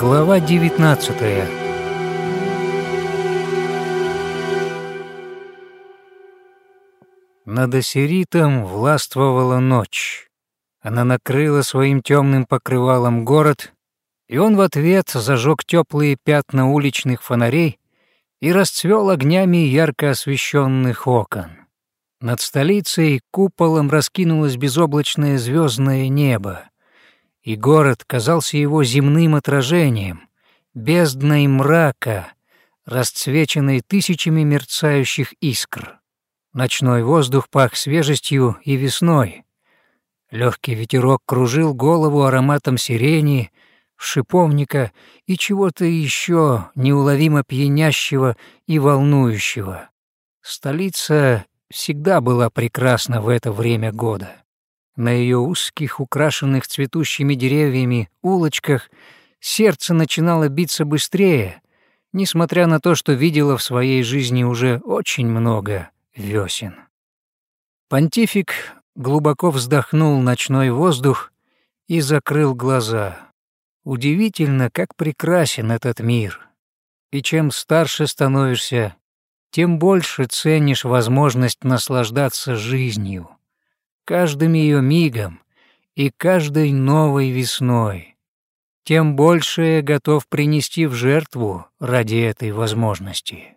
Глава 19 Над Осиритом властвовала ночь. Она накрыла своим темным покрывалом город, и он в ответ зажег теплые пятна уличных фонарей и расцвел огнями ярко освещенных окон. Над столицей куполом раскинулось безоблачное звездное небо, и город казался его земным отражением, бездной мрака, расцвеченной тысячами мерцающих искр. Ночной воздух пах свежестью и весной. Легкий ветерок кружил голову ароматом сирени, шиповника и чего-то еще неуловимо пьянящего и волнующего. Столица всегда была прекрасна в это время года. На ее узких, украшенных цветущими деревьями улочках сердце начинало биться быстрее, несмотря на то, что видела в своей жизни уже очень много весен. Понтифик глубоко вздохнул ночной воздух и закрыл глаза. Удивительно, как прекрасен этот мир. И чем старше становишься, тем больше ценишь возможность наслаждаться жизнью, каждым ее мигом и каждой новой весной, тем больше готов принести в жертву ради этой возможности.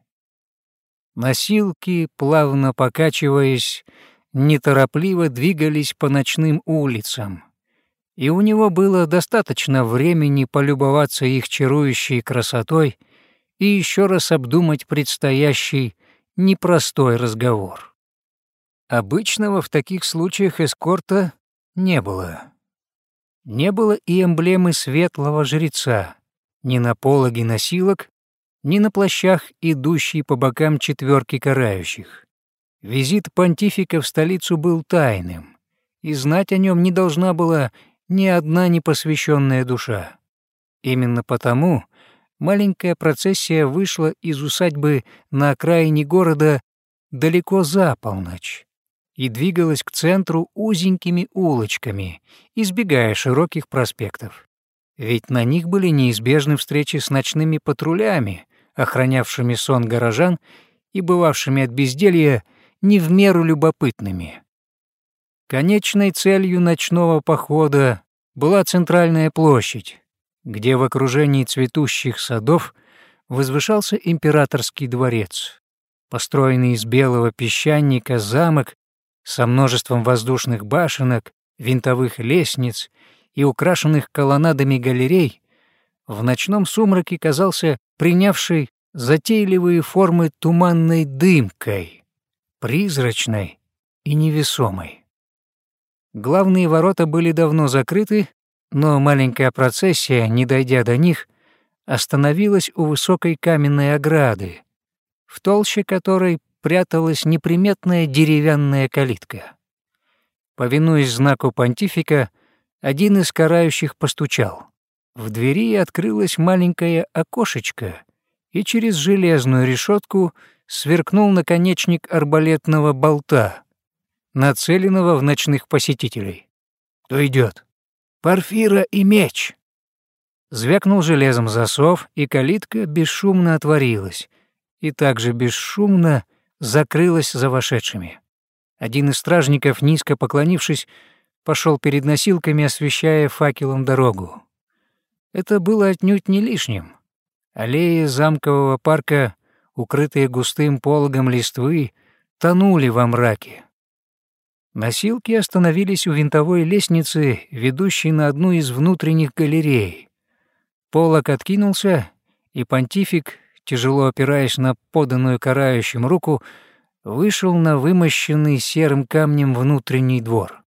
Носилки, плавно покачиваясь, неторопливо двигались по ночным улицам, и у него было достаточно времени полюбоваться их чарующей красотой — и еще раз обдумать предстоящий непростой разговор. Обычного в таких случаях эскорта не было. Не было и эмблемы светлого жреца, ни на пологе носилок, ни на плащах, идущей по бокам четверки карающих. Визит понтифика в столицу был тайным, и знать о нем не должна была ни одна непосвященная душа. Именно потому маленькая процессия вышла из усадьбы на окраине города далеко за полночь и двигалась к центру узенькими улочками, избегая широких проспектов. Ведь на них были неизбежны встречи с ночными патрулями, охранявшими сон горожан и бывавшими от безделья не в меру любопытными. Конечной целью ночного похода была центральная площадь, где в окружении цветущих садов возвышался императорский дворец, построенный из белого песчаника замок со множеством воздушных башенок, винтовых лестниц и украшенных колоннадами галерей, в ночном сумраке казался принявший затейливые формы туманной дымкой, призрачной и невесомой. Главные ворота были давно закрыты, но маленькая процессия, не дойдя до них, остановилась у высокой каменной ограды, в толще которой пряталась неприметная деревянная калитка. Повинуясь знаку понтифика, один из карающих постучал. В двери открылось маленькое окошечко, и через железную решетку сверкнул наконечник арбалетного болта, нацеленного в ночных посетителей. «Кто идет? Парфира и меч!» Звякнул железом засов, и калитка бесшумно отворилась, и также бесшумно закрылась за вошедшими. Один из стражников, низко поклонившись, пошел перед носилками, освещая факелом дорогу. Это было отнюдь не лишним. Аллеи замкового парка, укрытые густым пологом листвы, тонули во мраке. Носилки остановились у винтовой лестницы, ведущей на одну из внутренних галерей. Полок откинулся, и понтифик, тяжело опираясь на поданную карающим руку, вышел на вымощенный серым камнем внутренний двор.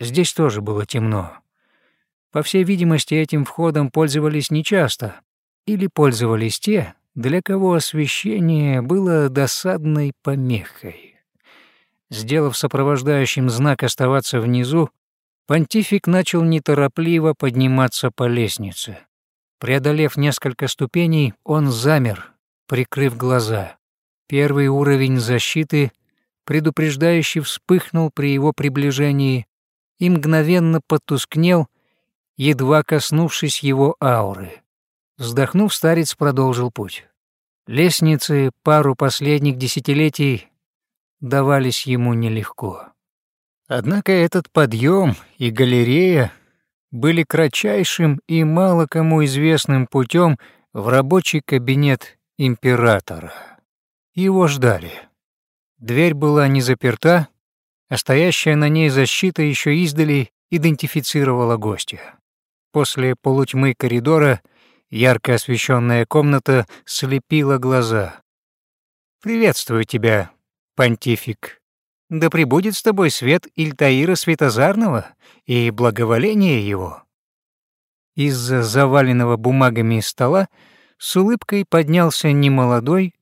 Здесь тоже было темно. По всей видимости, этим входом пользовались нечасто, или пользовались те, для кого освещение было досадной помехой. Сделав сопровождающим знак оставаться внизу, понтифик начал неторопливо подниматься по лестнице. Преодолев несколько ступеней, он замер, прикрыв глаза. Первый уровень защиты, предупреждающий, вспыхнул при его приближении и мгновенно потускнел, едва коснувшись его ауры. Вздохнув, старец продолжил путь. Лестницы пару последних десятилетий давались ему нелегко. Однако этот подъем и галерея были кратчайшим и мало кому известным путем в рабочий кабинет императора. Его ждали. Дверь была не заперта, а стоящая на ней защита еще издали идентифицировала гостя. После полутьмы коридора ярко освещенная комната слепила глаза. «Приветствую тебя, понтифик. Да пребудет с тобой свет Ильтаира Светозарного и благоволение его». Из-за заваленного бумагами стола с улыбкой поднялся немолодой,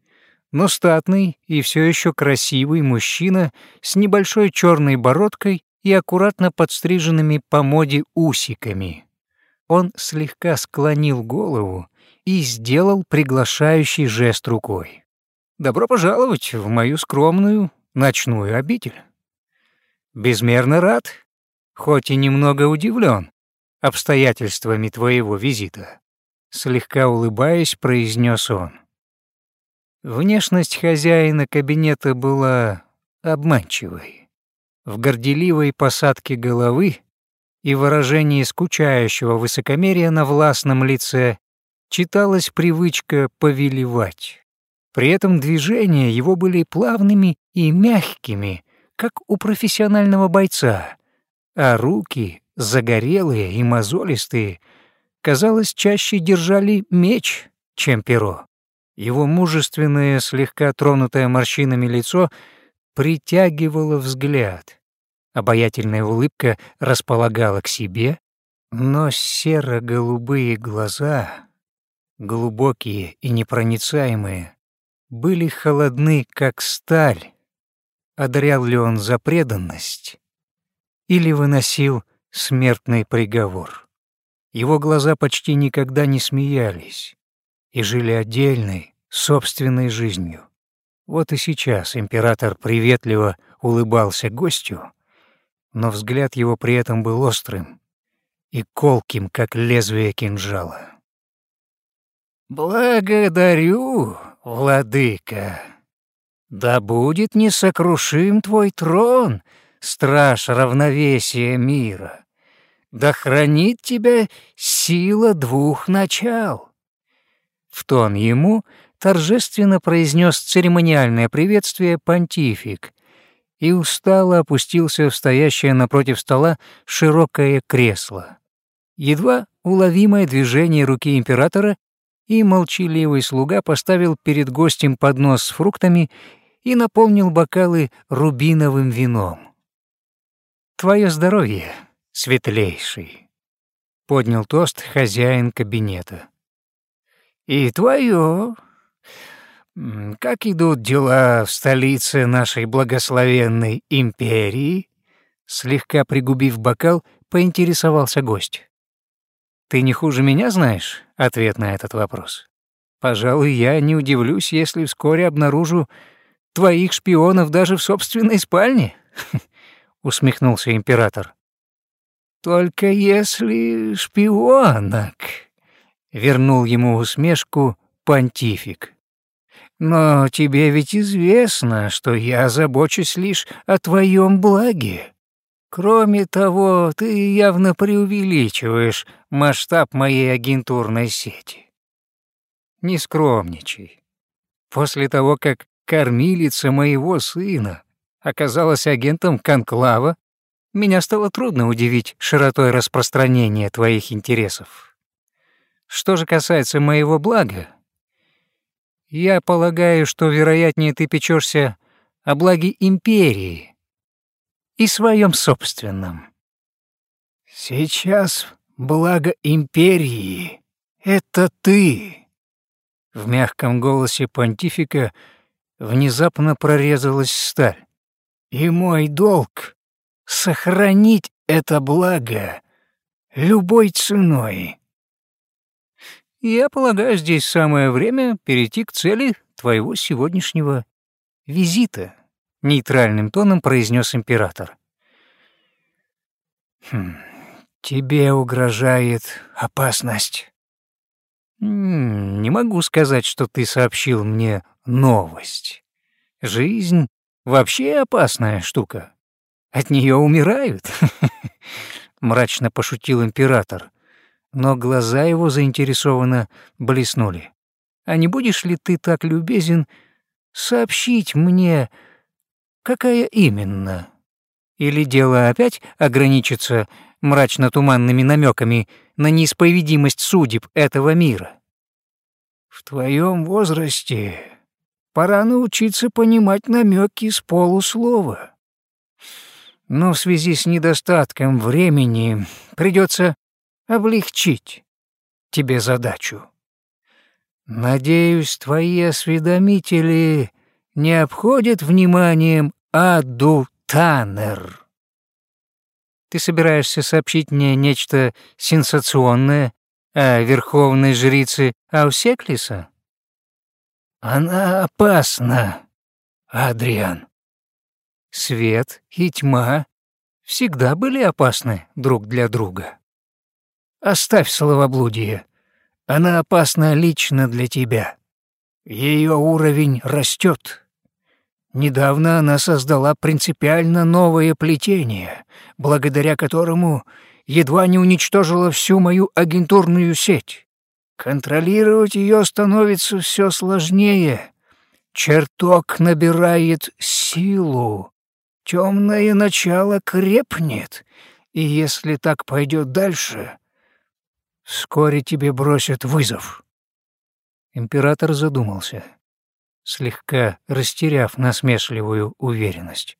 но статный и все еще красивый мужчина с небольшой черной бородкой и аккуратно подстриженными по моде усиками. Он слегка склонил голову и сделал приглашающий жест рукой. «Добро пожаловать в мою скромную ночную обитель. Безмерно рад, хоть и немного удивлен обстоятельствами твоего визита», слегка улыбаясь, произнес он. Внешность хозяина кабинета была обманчивой. В горделивой посадке головы и выражении скучающего высокомерия на властном лице читалась привычка повелевать. При этом движения его были плавными и мягкими, как у профессионального бойца, а руки, загорелые и мозолистые, казалось, чаще держали меч, чем перо. Его мужественное, слегка тронутое морщинами лицо притягивало взгляд. Обаятельная улыбка располагала к себе, но серо-голубые глаза, глубокие и непроницаемые, были холодны, как сталь. Одарял ли он за преданность или выносил смертный приговор? Его глаза почти никогда не смеялись и жили отдельной, собственной жизнью. Вот и сейчас император приветливо улыбался гостю, но взгляд его при этом был острым и колким, как лезвие кинжала. «Благодарю, владыка. Да будет несокрушим твой трон, страж равновесия мира. Да хранит тебя сила двух начал». В тон ему торжественно произнес церемониальное приветствие понтифик и устало опустился в стоящее напротив стола широкое кресло. Едва уловимое движение руки императора, и молчаливый слуга поставил перед гостем поднос с фруктами и наполнил бокалы рубиновым вином. «Твое здоровье, светлейший», — поднял тост хозяин кабинета. «И твое. Как идут дела в столице нашей благословенной империи?» Слегка пригубив бокал, поинтересовался гость. «Ты не хуже меня знаешь?» — ответ на этот вопрос. «Пожалуй, я не удивлюсь, если вскоре обнаружу твоих шпионов даже в собственной спальне», — усмехнулся император. «Только если шпионок», вернул ему усмешку понтифик. «Но тебе ведь известно, что я забочусь лишь о твоем благе. Кроме того, ты явно преувеличиваешь масштаб моей агентурной сети. Не скромничай. После того, как кормилица моего сына оказалась агентом Конклава, меня стало трудно удивить широтой распространения твоих интересов. Что же касается моего блага, я полагаю, что, вероятнее, ты печешься о благе империи и своем собственном. Сейчас благо империи — это ты. В мягком голосе понтифика внезапно прорезалась сталь. И мой долг — сохранить это благо любой ценой. Я полагаю, здесь самое время перейти к цели твоего сегодняшнего визита», — нейтральным тоном произнес император. «Хм, тебе угрожает опасность». Не могу сказать, что ты сообщил мне новость. Жизнь вообще опасная штука. От нее умирают. Мрачно пошутил император, но глаза его заинтересованно блеснули. А не будешь ли ты так любезен сообщить мне, какая именно? Или дело опять ограничится мрачно-туманными намеками на неисповедимость судеб этого мира? В твоем возрасте пора научиться понимать намеки с полуслова. Но в связи с недостатком времени придется облегчить тебе задачу. Надеюсь, твои осведомители не обходят вниманием Аду Таннер. Ты собираешься сообщить мне нечто сенсационное о верховной жрице Аусеклиса? Она опасна, Адриан. Свет и тьма всегда были опасны друг для друга. Оставь словоблудие. Она опасна лично для тебя. Ее уровень растет. Недавно она создала принципиально новое плетение, благодаря которому едва не уничтожила всю мою агентурную сеть. Контролировать ее становится все сложнее. Чертог набирает силу. Темное начало крепнет, и если так пойдет дальше, Вскоре тебе бросят вызов». Император задумался, слегка растеряв насмешливую уверенность.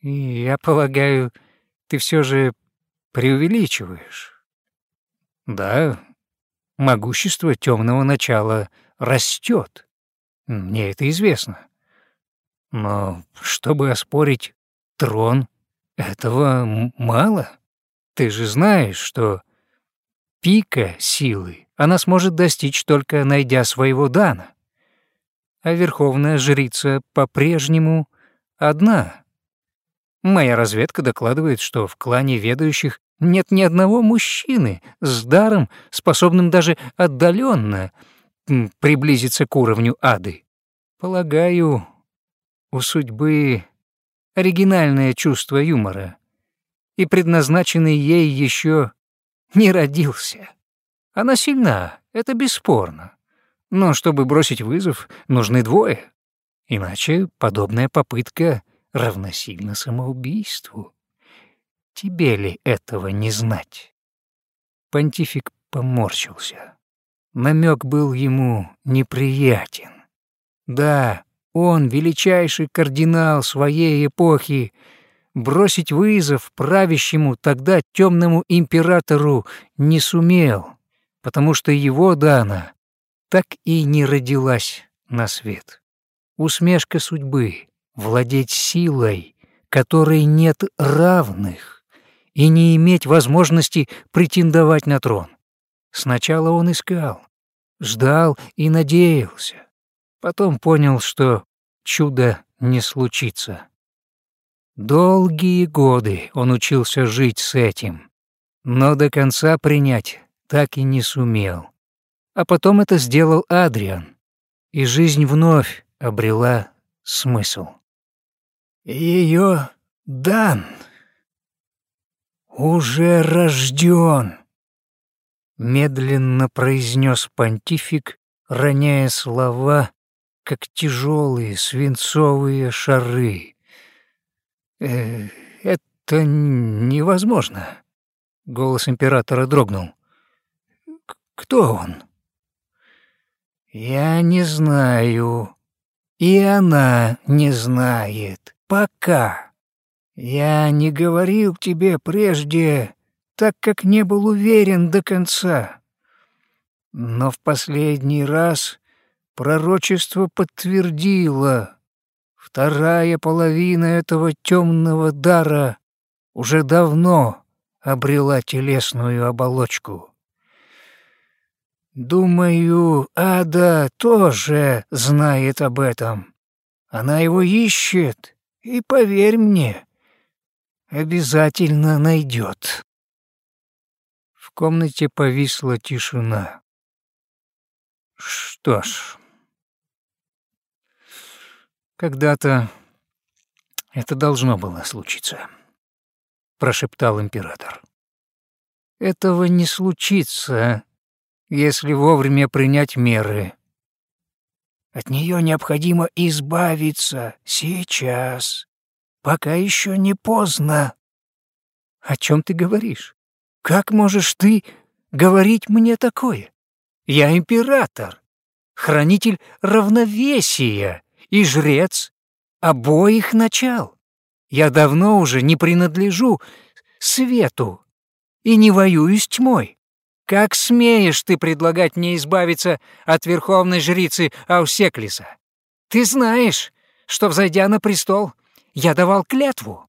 «Я полагаю, ты все же преувеличиваешь». «Да, могущество темного начала растет. Мне это известно. Но чтобы оспорить трон, этого мало. Ты же знаешь, что пика силы она сможет достичь только найдя своего Дана. А верховная жрица по-прежнему одна. Моя разведка докладывает, что в клане ведающих нет ни одного мужчины с даром, способным даже отдаленно приблизиться к уровню ады. Полагаю, у судьбы оригинальное чувство юмора, и предназначенный ей еще не родился. Она сильна, это бесспорно. Но чтобы бросить вызов, нужны двое. Иначе подобная попытка равносильна самоубийству. Тебе ли этого не знать? Понтифик поморщился. Намек был ему неприятен. Да, он, величайший кардинал своей эпохи, бросить вызов правящему тогда темному императору не сумел, потому что его Дана так и не родилась на свет. Усмешка судьбы — владеть силой, которой нет равных, и не иметь возможности претендовать на трон. Сначала он искал, ждал и надеялся, потом понял, что чудо не случится. Долгие годы он учился жить с этим, но до конца принять так и не сумел. А потом это сделал Адриан, и жизнь вновь обрела смысл. Ее дан уже рожден, медленно произнес понтифик, роняя слова, как тяжелые свинцовые шары. Э, это невозможно. Голос императора дрогнул. Кто он? Я не знаю. И она не знает. Пока. Я не говорил тебе прежде, так как не был уверен до конца. Но в последний раз пророчество подтвердило, Вторая половина этого темного дара уже давно обрела телесную оболочку. Думаю, Ада тоже знает об этом. Она его ищет, и, поверь мне, обязательно найдет. В комнате повисла тишина. Что ж, когда-то это должно было случиться, прошептал император. Этого не случится, если вовремя принять меры. От нее необходимо избавиться сейчас, пока еще не поздно. О чем ты говоришь? Как можешь ты говорить мне такое? Я император, хранитель равновесия и жрец обоих начал. Я давно уже не принадлежу свету и не воюю с тьмой. Как смеешь ты предлагать мне избавиться от верховной жрицы Аусеклиса? Ты знаешь, что, взойдя на престол, я давал клятву.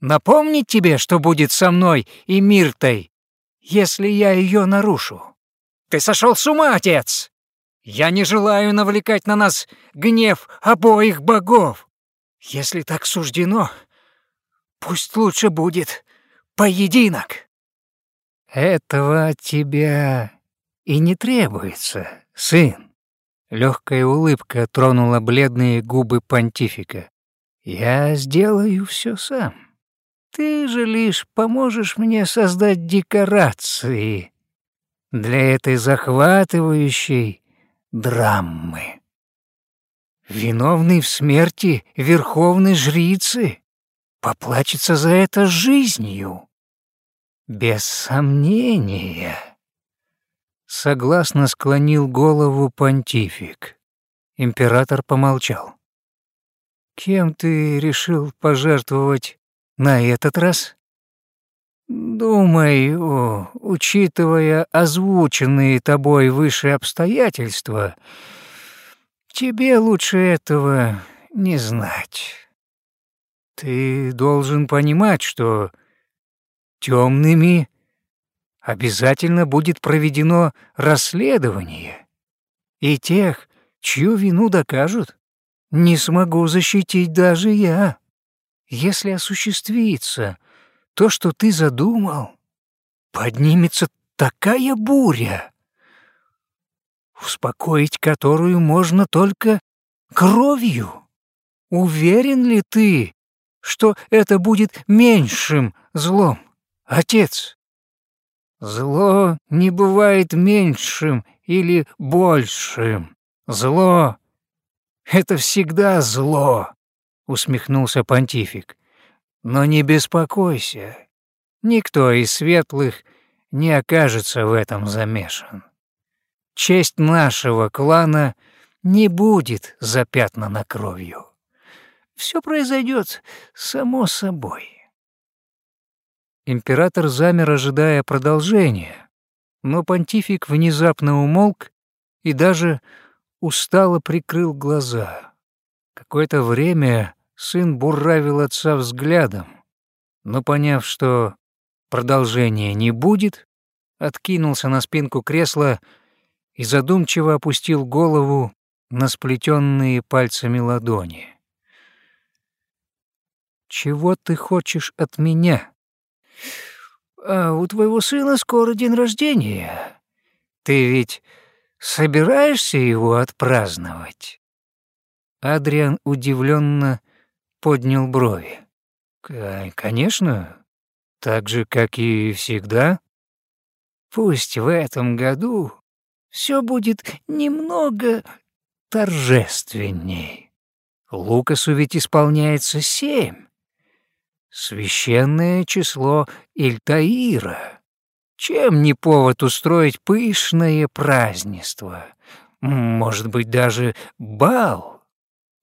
Напомнить тебе, что будет со мной и Миртой, если я ее нарушу. Ты сошел с ума, отец! Я не желаю навлекать на нас гнев обоих богов. Если так суждено, пусть лучше будет поединок. «Этого от тебя и не требуется, сын». Легкая улыбка тронула бледные губы понтифика. «Я сделаю все сам. Ты же лишь поможешь мне создать декорации для этой захватывающей драмы. Виновный в смерти верховной жрицы поплачется за это жизнью. Без сомнения. Согласно склонил голову понтифик. Император помолчал. Кем ты решил пожертвовать на этот раз? Думаю, учитывая озвученные тобой выше обстоятельства, тебе лучше этого не знать. Ты должен понимать, что темными, обязательно будет проведено расследование, и тех, чью вину докажут, не смогу защитить даже я. Если осуществится то, что ты задумал, поднимется такая буря, успокоить которую можно только кровью. Уверен ли ты, что это будет меньшим злом? Отец, зло не бывает меньшим или большим. Зло — это всегда зло, усмехнулся понтифик. Но не беспокойся, никто из светлых не окажется в этом замешан. Честь нашего клана не будет запятнана кровью. Все произойдет само собой. Император замер, ожидая продолжения, но понтифик внезапно умолк и даже устало прикрыл глаза. Какое-то время сын буравил отца взглядом, но, поняв, что продолжения не будет, откинулся на спинку кресла и задумчиво опустил голову на сплетенные пальцами ладони. «Чего ты хочешь от меня?» «А у твоего сына скоро день рождения. Ты ведь собираешься его отпраздновать?» Адриан удивленно поднял брови. «Конечно, так же, как и всегда. Пусть в этом году все будет немного торжественней. Лукасу ведь исполняется семь священное число Ильтаира. Чем не повод устроить пышное празднество? Может быть, даже бал?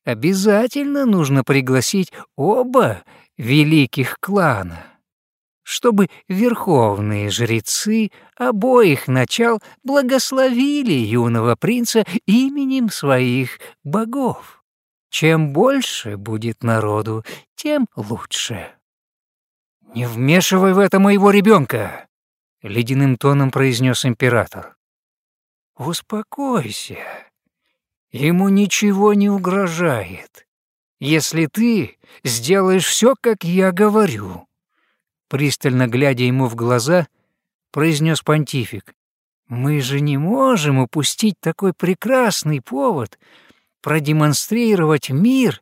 Обязательно нужно пригласить оба великих клана, чтобы верховные жрецы обоих начал благословили юного принца именем своих богов. Чем больше будет народу, тем лучше. «Не вмешивай в это моего ребенка!» — ледяным тоном произнес император. «Успокойся. Ему ничего не угрожает, если ты сделаешь все, как я говорю». Пристально глядя ему в глаза, произнес понтифик. Мы же не можем упустить такой прекрасный повод продемонстрировать мир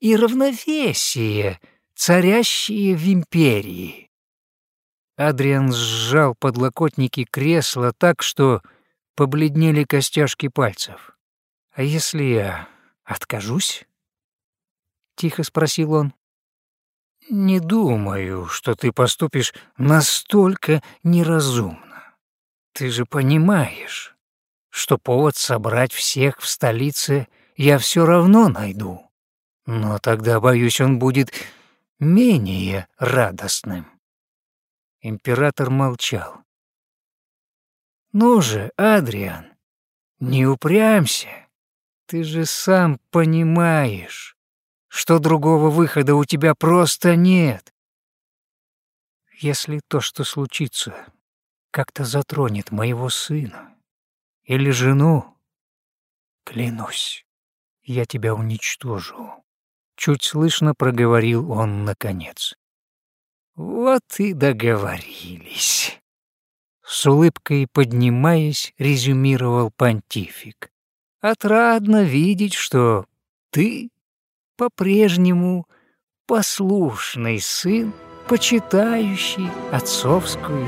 и равновесие, царящие в империи. Адриан сжал подлокотники кресла так, что побледнели костяшки пальцев. «А если я откажусь?» — тихо спросил он. «Не думаю, что ты поступишь настолько неразумно. Ты же понимаешь, что повод собрать всех в столице я все равно найду. Но тогда, боюсь, он будет менее радостным». Император молчал. «Ну же, Адриан, не упрямься. Ты же сам понимаешь, что другого выхода у тебя просто нет. Если то, что случится, как-то затронет моего сына или жену, клянусь, я тебя уничтожу. Чуть слышно проговорил он наконец. Вот и договорились. С улыбкой поднимаясь, резюмировал понтифик. Отрадно видеть, что ты по-прежнему послушный сын, почитающий отцовскую